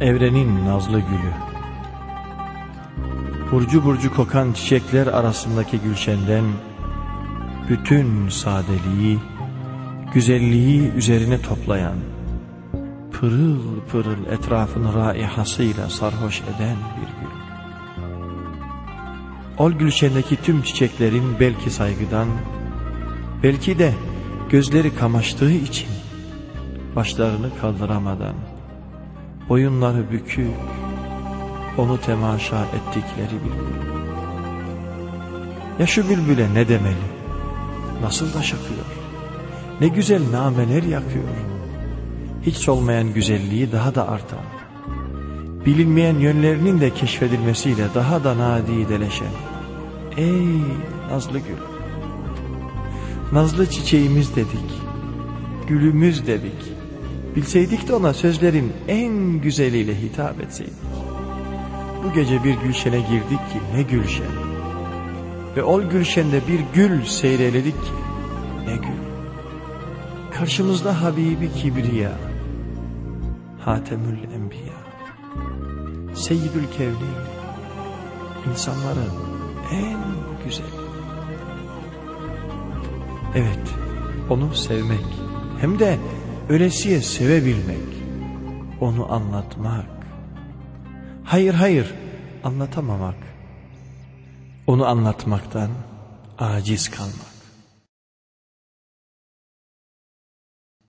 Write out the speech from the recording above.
Evrenin nazlı gülü. Burcu burcu kokan çiçekler arasındaki gülşenden Bütün sadeliği, güzelliği üzerine toplayan Pırıl pırıl etrafını raihasıyla sarhoş eden bir gül. Ol gülşendeki tüm çiçeklerin belki saygıdan Belki de gözleri kamaştığı için Başlarını kaldıramadan Boyunları bükük Onu temaşa ettikleri bülbül Ya şu bülbüle ne demeli? Nasıl da şakıyor. Ne güzel nameler yakıyor. Hiç solmayan güzelliği daha da artan Bilinmeyen yönlerinin de keşfedilmesiyle daha da nadideleşen. Ey nazlı gül! Nazlı çiçeğimiz dedik Gülümüz dedik Bilseydik de ona sözlerin en güzeliyle hitap etseydik. Bu gece bir gülşene girdik ki ne gülşen. Ve ol gülşende bir gül seyreledik ki ne gül. Karşımızda Habibi Kibriya, Hatemül Enbiya, Seyyidül Kevni, insanların en güzel. Evet, onu sevmek hem de ölesiye sevebilmek, onu anlatmak. Hayır hayır anlatamamak. Onu anlatmaktan aciz kalmak.